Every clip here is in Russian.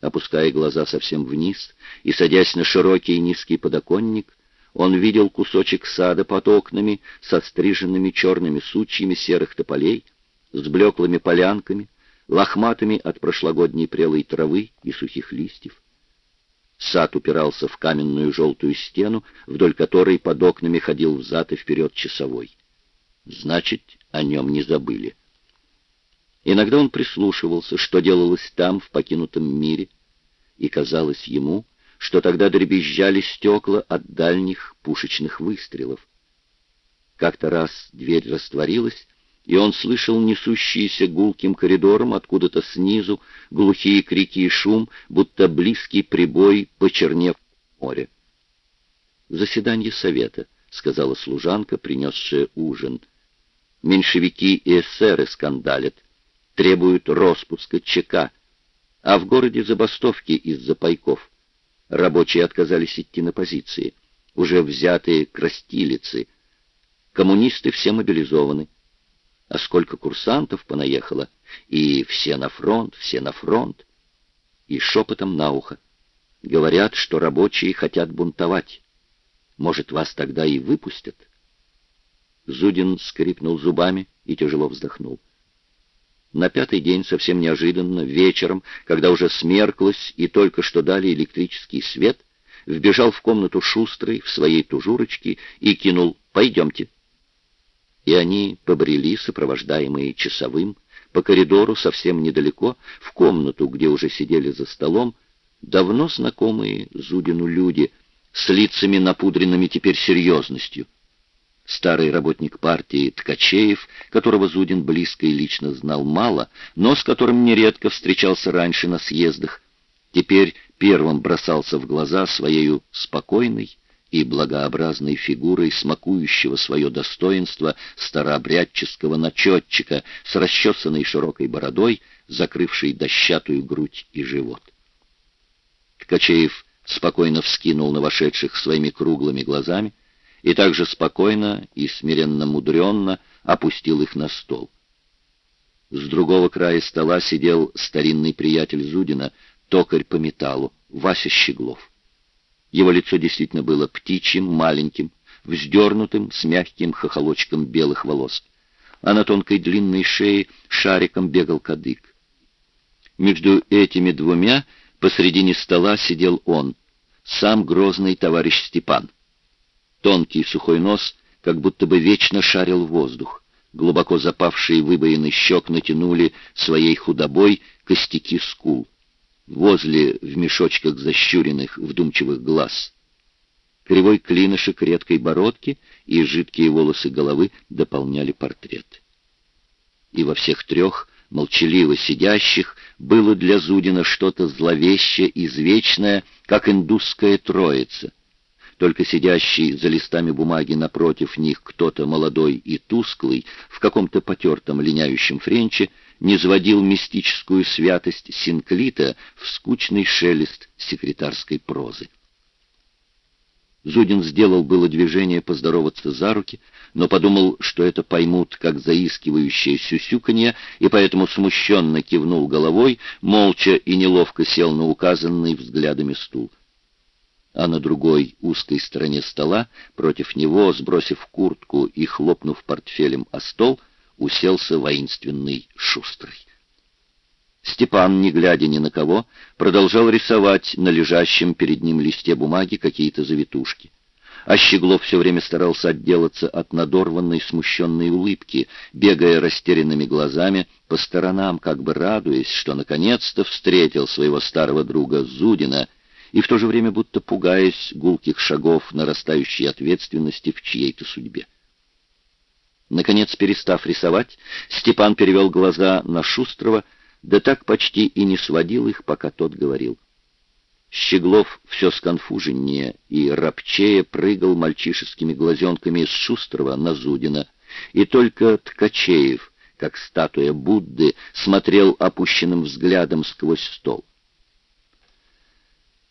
Опуская глаза совсем вниз и садясь на широкий низкий подоконник, он видел кусочек сада под окнами со стриженными черными сучьями серых тополей, с блеклыми полянками, лохматыми от прошлогодней прелой травы и сухих листьев. Сад упирался в каменную желтую стену, вдоль которой под окнами ходил взад и вперед часовой. Значит, о нем не забыли. Иногда он прислушивался, что делалось там, в покинутом мире, и казалось ему, что тогда дребезжали стекла от дальних пушечных выстрелов. Как-то раз дверь растворилась, и он слышал несущиеся гулким коридором откуда-то снизу глухие крики и шум, будто близкий прибой, почернев море. «Заседание совета», — сказала служанка, принесшая ужин. «Меньшевики и эсеры скандалят, требуют распуска ЧК, а в городе забастовки из-за пайков. Рабочие отказались идти на позиции, уже взятые крастилицы. Коммунисты все мобилизованы а сколько курсантов понаехало, и все на фронт, все на фронт. И шепотом на ухо. Говорят, что рабочие хотят бунтовать. Может, вас тогда и выпустят? Зудин скрипнул зубами и тяжело вздохнул. На пятый день, совсем неожиданно, вечером, когда уже смерклось и только что дали электрический свет, вбежал в комнату шустрый в своей тужурочке и кинул «Пойдемте» и они побрели, сопровождаемые часовым, по коридору совсем недалеко, в комнату, где уже сидели за столом, давно знакомые Зудину люди, с лицами напудренными теперь серьезностью. Старый работник партии Ткачеев, которого Зудин близко и лично знал мало, но с которым нередко встречался раньше на съездах, теперь первым бросался в глаза своей спокойной, и благообразной фигурой смакующего свое достоинство старообрядческого начетчика с расчесанной широкой бородой, закрывшей дощатую грудь и живот. Ткачеев спокойно вскинул на вошедших своими круглыми глазами и также спокойно и смиренно мудренно опустил их на стол. С другого края стола сидел старинный приятель Зудина, токарь по металлу, Вася Щеглов. Его лицо действительно было птичьим, маленьким, вздернутым, с мягким хохолочком белых волос. А на тонкой длинной шее шариком бегал кадык. Между этими двумя посредине стола сидел он, сам грозный товарищ Степан. Тонкий сухой нос как будто бы вечно шарил воздух. Глубоко запавшие выбоины щек натянули своей худобой костяки скул возле в мешочках защуренных вдумчивых глаз. Кривой клинышек редкой бородки и жидкие волосы головы дополняли портрет. И во всех трех, молчаливо сидящих, было для Зудина что-то зловещее, извечное, как индусская троица. Только сидящий за листами бумаги напротив них кто-то молодой и тусклый, в каком-то потертом линяющем френче, не сводил мистическую святость синклита в скучный шелест секретарской прозы. Зудин сделал было движение поздороваться за руки, но подумал, что это поймут как заискивающее сюсюканье, и поэтому смущенно кивнул головой, молча и неловко сел на указанный взглядами стул. А на другой узкой стороне стола, против него, сбросив куртку и хлопнув портфелем о стол, — уселся воинственный шустрый. Степан, не глядя ни на кого, продолжал рисовать на лежащем перед ним листе бумаги какие-то завитушки. А Щеглов все время старался отделаться от надорванной смущенной улыбки, бегая растерянными глазами по сторонам, как бы радуясь, что наконец-то встретил своего старого друга Зудина, и в то же время будто пугаясь гулких шагов нарастающей ответственности в чьей-то судьбе. Наконец, перестав рисовать, Степан перевел глаза на Шустрого, да так почти и не сводил их, пока тот говорил. Щеглов все сконфуженнее и рабчее прыгал мальчишескими глазенками из Шустрого на Зудина, и только Ткачеев, как статуя Будды, смотрел опущенным взглядом сквозь стол.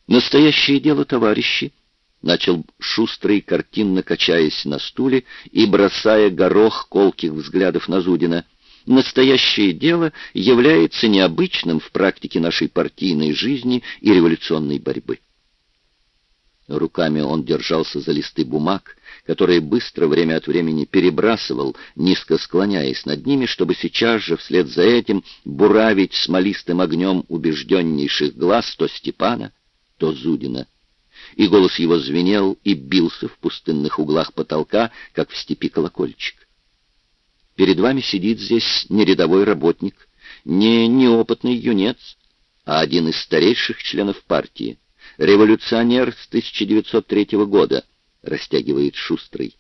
«Настоящее дело, товарищи!» начал шустрый, картинно качаясь на стуле и бросая горох колких взглядов на Зудина. настоящее дело является необычным в практике нашей партийной жизни и революционной борьбы. Руками он держался за листы бумаг, которые быстро время от времени перебрасывал, низко склоняясь над ними, чтобы сейчас же вслед за этим буравить смолистым огнем убежденнейших глаз то Степана, то Зудина. И голос его звенел и бился в пустынных углах потолка, как в степи колокольчик. Перед вами сидит здесь не рядовой работник, не неопытный юнец, а один из старейших членов партии — Революционер с 1903 года, растягивает Шустрый.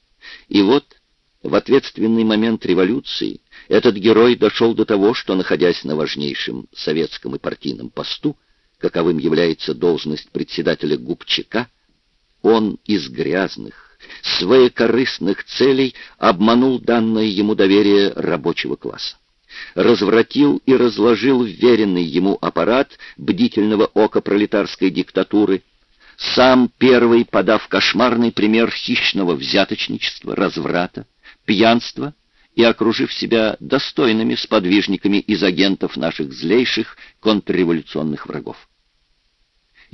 И вот, в ответственный момент революции, этот герой дошел до того, что, находясь на важнейшем советском и партийном посту, каковым является должность председателя Губчака, он из грязных, своекорыстных целей обманул данное ему доверие рабочего класса развратил и разложил веренный ему аппарат бдительного ока пролетарской диктатуры, сам первый подав кошмарный пример хищного взяточничества, разврата, пьянства и окружив себя достойными сподвижниками из агентов наших злейших контрреволюционных врагов.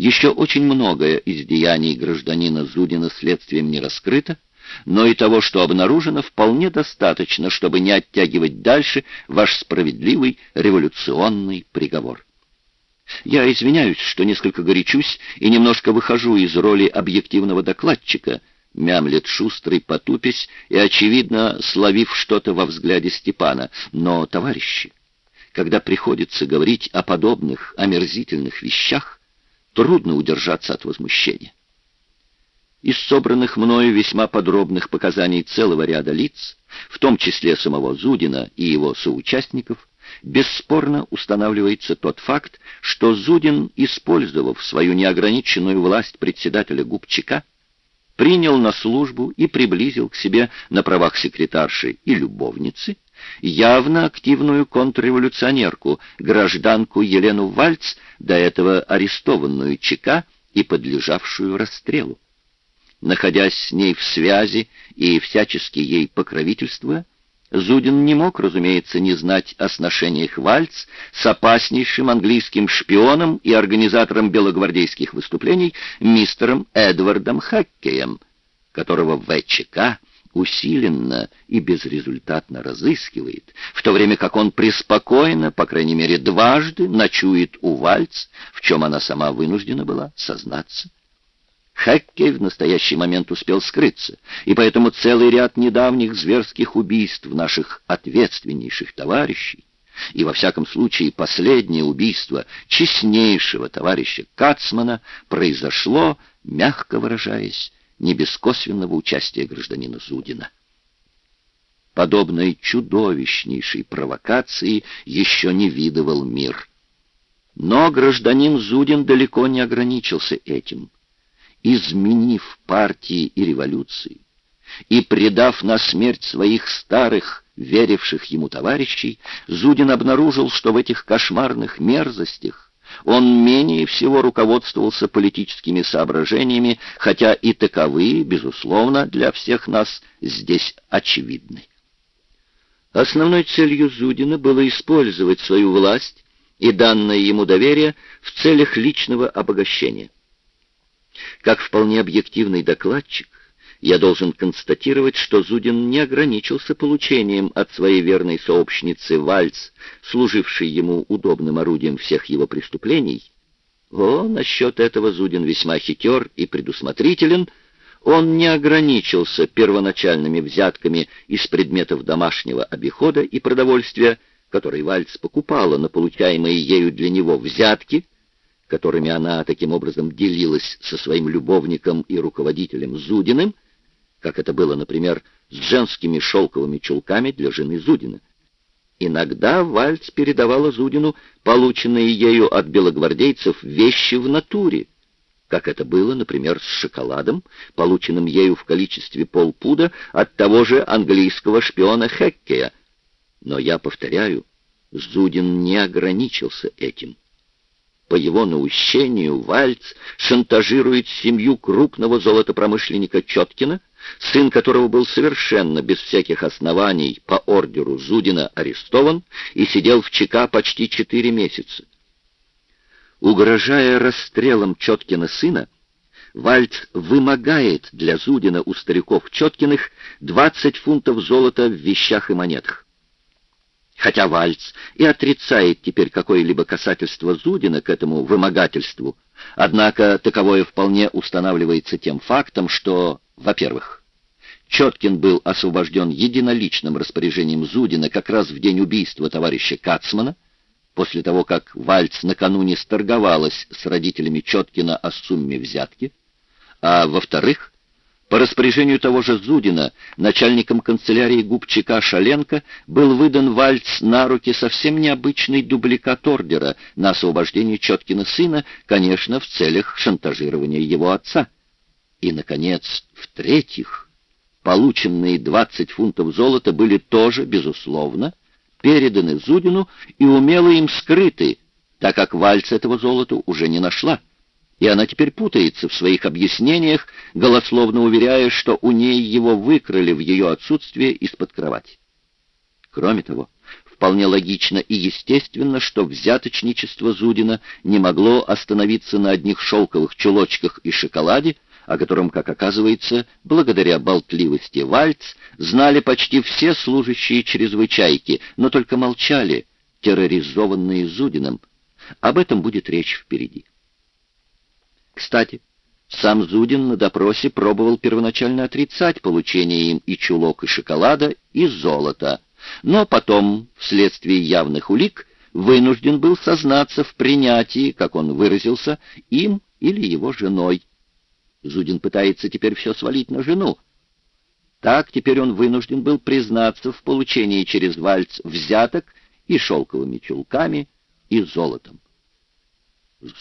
Еще очень многое из деяний гражданина Зудина следствием не раскрыто, но и того, что обнаружено, вполне достаточно, чтобы не оттягивать дальше ваш справедливый революционный приговор. Я извиняюсь, что несколько горячусь и немножко выхожу из роли объективного докладчика, мямлет шустрый, потупясь и, очевидно, словив что-то во взгляде Степана. Но, товарищи, когда приходится говорить о подобных омерзительных вещах, трудно удержаться от возмущения. Из собранных мною весьма подробных показаний целого ряда лиц, в том числе самого Зудина и его соучастников, бесспорно устанавливается тот факт, что Зудин, использовав свою неограниченную власть председателя Губчака, принял на службу и приблизил к себе на правах секретарши и любовницы явно активную контрреволюционерку, гражданку Елену Вальц, до этого арестованную ЧК и подлежавшую расстрелу. Находясь с ней в связи и всячески ей покровительствуя, Зудин не мог, разумеется, не знать о сношениях Вальц с опаснейшим английским шпионом и организатором белогвардейских выступлений мистером Эдвардом Хаккеем, которого ВЧК усиленно и безрезультатно разыскивает, в то время как он преспокойно, по крайней мере дважды, ночует у Вальц, в чем она сама вынуждена была сознаться. Хаккей в настоящий момент успел скрыться, и поэтому целый ряд недавних зверских убийств наших ответственнейших товарищей, и во всяком случае последнее убийство честнейшего товарища Кацмана произошло, мягко выражаясь, не без косвенного участия гражданина Зудина. Подобной чудовищнейшей провокации еще не видывал мир. Но гражданин Зудин далеко не ограничился этим изменив партии и революции, и предав на смерть своих старых, веривших ему товарищей, Зудин обнаружил, что в этих кошмарных мерзостях он менее всего руководствовался политическими соображениями, хотя и таковые, безусловно, для всех нас здесь очевидны. Основной целью Зудина было использовать свою власть и данное ему доверие в целях личного обогащения. Как вполне объективный докладчик, я должен констатировать, что Зудин не ограничился получением от своей верной сообщницы Вальц, служившей ему удобным орудием всех его преступлений. О, насчет этого Зудин весьма хитер и предусмотрителен. Он не ограничился первоначальными взятками из предметов домашнего обихода и продовольствия, которые Вальц покупала на получаемые ею для него взятки, которыми она таким образом делилась со своим любовником и руководителем Зудиным, как это было, например, с женскими шелковыми чулками для жены Зудина. Иногда Вальц передавала Зудину полученные ею от белогвардейцев вещи в натуре, как это было, например, с шоколадом, полученным ею в количестве полпуда от того же английского шпиона Хеккея. Но я повторяю, Зудин не ограничился этим. По его наущению Вальц шантажирует семью крупного золотопромышленника Четкина, сын которого был совершенно без всяких оснований по ордеру Зудина арестован и сидел в ЧК почти четыре месяца. Угрожая расстрелом Четкина сына, Вальц вымогает для Зудина у стариков Четкиных 20 фунтов золота в вещах и монетах. Хотя Вальц и отрицает теперь какое-либо касательство Зудина к этому вымогательству, однако таковое вполне устанавливается тем фактом, что, во-первых, Четкин был освобожден единоличным распоряжением Зудина как раз в день убийства товарища Кацмана, после того, как Вальц накануне сторговалась с родителями Четкина о сумме взятки, а во-вторых, по распоряжению того же Зудина, начальником канцелярии губчика Шаленко, был выдан Вальц на руки совсем необычный дубликат ордера на освобождение Четкина сына, конечно, в целях шантажирования его отца. И, наконец, в-третьих, полученные 20 фунтов золота были тоже, безусловно, переданы Зудину и умело им скрыты, так как Вальц этого золота уже не нашла и она теперь путается в своих объяснениях, голословно уверяя, что у ней его выкрали в ее отсутствие из-под кровати. Кроме того, вполне логично и естественно, что взяточничество Зудина не могло остановиться на одних шелковых чулочках и шоколаде, о котором, как оказывается, благодаря болтливости Вальц, знали почти все служащие чрезвычайки, но только молчали, терроризованные Зудином. Об этом будет речь впереди. Кстати, сам Зудин на допросе пробовал первоначально отрицать получение им и чулок, и шоколада, и золота, но потом, вследствие явных улик, вынужден был сознаться в принятии, как он выразился, им или его женой. Зудин пытается теперь все свалить на жену. Так теперь он вынужден был признаться в получении через вальц взяток и шелковыми чулками, и золотом.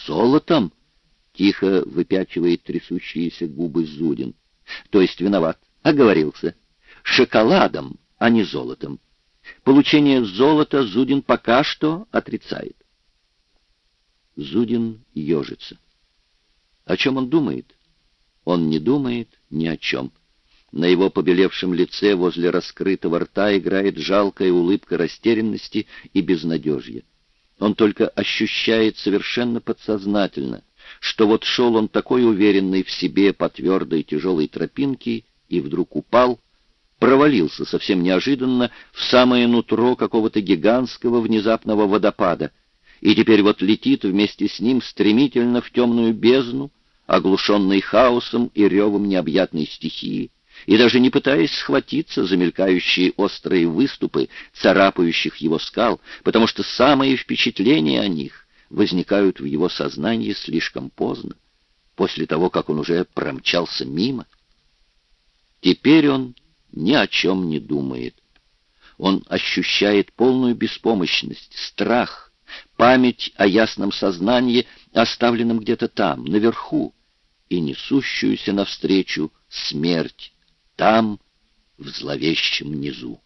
«Золотом?» — тихо выпячивает трясущиеся губы Зудин. То есть виноват, оговорился. Шоколадом, а не золотом. Получение золота Зудин пока что отрицает. Зудин ежится. О чем он думает? Он не думает ни о чем. На его побелевшем лице возле раскрытого рта играет жалкая улыбка растерянности и безнадежья. Он только ощущает совершенно подсознательно, что вот шел он такой уверенный в себе по твердой тяжелой тропинке и вдруг упал, провалился совсем неожиданно в самое нутро какого-то гигантского внезапного водопада, и теперь вот летит вместе с ним стремительно в темную бездну, оглушенный хаосом и ревом необъятной стихии, и даже не пытаясь схватиться за мелькающие острые выступы, царапающих его скал, потому что самые впечатления о них возникают в его сознании слишком поздно, после того, как он уже промчался мимо. Теперь он ни о чем не думает. Он ощущает полную беспомощность, страх, память о ясном сознании, оставленном где-то там, наверху, и несущуюся навстречу смерть там, в зловещем низу.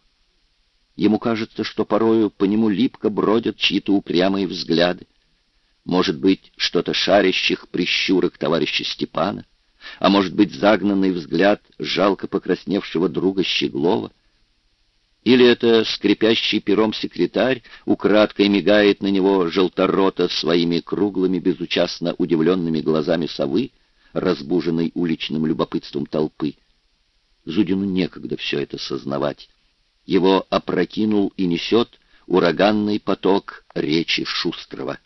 Ему кажется, что порою по нему липко бродят чьи-то упрямые взгляды, может быть, что-то шарящих прищурок товарища Степана, а может быть, загнанный взгляд жалко покрасневшего друга Щеглова. Или это скрипящий пером секретарь украдкой мигает на него желторота своими круглыми, безучастно удивленными глазами совы, разбуженной уличным любопытством толпы. Зудину некогда все это сознавать. Его опрокинул и несет ураганный поток речи Шустрова.